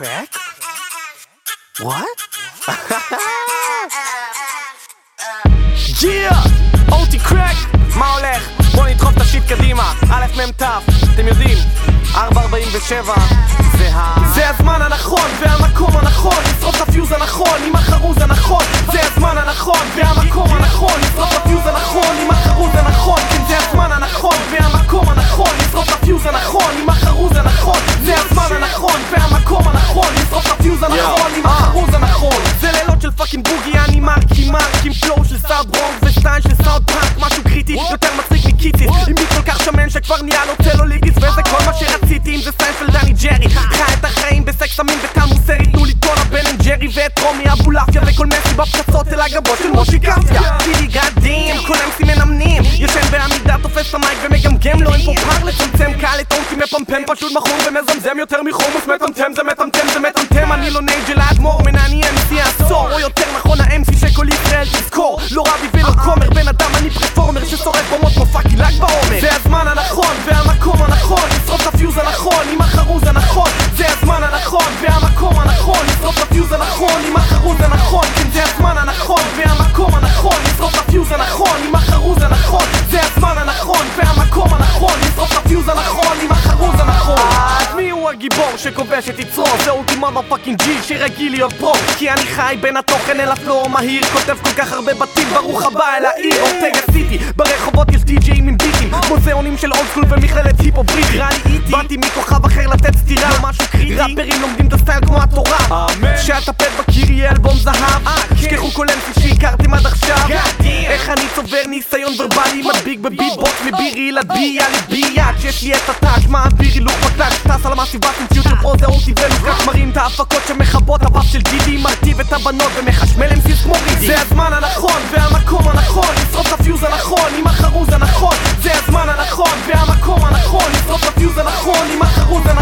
crack? What? yeah! אותי crack! מה הולך? בוא נדחוף את ה shit קדימה א' מ' ת', אתם יודעים 447 זה ה... זה הזמן הנכון והמקום הנכון לשרוף את הפיוז הנכון עם החרוז הנכון זה הזמן הנכון והמקום הנכון לשרוף את הפיוז הנכון עם החרוז הנכון כן זה הזמן הנכון והמקום הנכון לשרוף את הפיוז הנכון עם החרוז הנכון זה הזמן הנכון פאקינג בוגי אני מרקי מרק עם פלואו של סאונד ברונג וסטיין של סאונד פאנק. משהו קריטי יותר מצחיק מקיציס. עם ביט כל כך שמן שכבר נהיה לו צלוליטיס וזה כל מה שרציתי אם זה סטיין של דני ג'רי. חי את החיים בסקס אמין וקמוסרי תנו לי טונה בן אנד ג'רי ואת רומי אבולעפיה וכל מסי בפצצות אל הגבות של מושי קפיה פילי גדים כל אמסי מנמנים ישן בעמידה תופס את המייק ומגמגם מפמפם פשוט מכור ומזמזם יותר מחומוס מטמטם זה מטמטם זה מטמטם. אני לא נייג'ל האדמו"ר מנעני אמסי העשור או יותר נכון האמסי שכל ישראל תזכור. לא רבי ולא כומר בן אדם אני הגיבור שכובש את יצרו? זה אולטימה בפאקינג ג'י שרגיל להיות פרו. כי אני חי בין התוכן אל הפלואו מהיר כותב כל כך הרבה בתים ברוך הבא אל העיר. אורטגה סיטי ברחובות יש די-ג'אים עם ביטים. מוזיאונים של אולד סקול ומכללת היפו בריט ראלי איטי באתי מכוכב אחר לתת סטירה. לא משהו קריטי. ראפרים לומדים את הסטייל כמו התורה. שהטפט בקיר יהיה אלבום זהב. שכחו כל אמסי שהכרתם עד עכשיו איך אני צובר ניסיון ורבלי מדביק בביטבוקס מבירי לבי על ביד שיש לי את הטאץ' מעביר הילוך בקלאץ' טס על המסיבת המציאות של פרו זה אותי ולוקח מרים את ההפקות שמכבות הבאף של דידי מרטיב את הבנות ומחשמל אמסיס כמו רידי זה הזמן הנכון והמקום הנכון לשרוף את הפיוז הנכון עם החרוז הנכון. זה הזמן הנכון והמקום הנכון לשרוף את הפיוז הנכון עם החרוז הנכון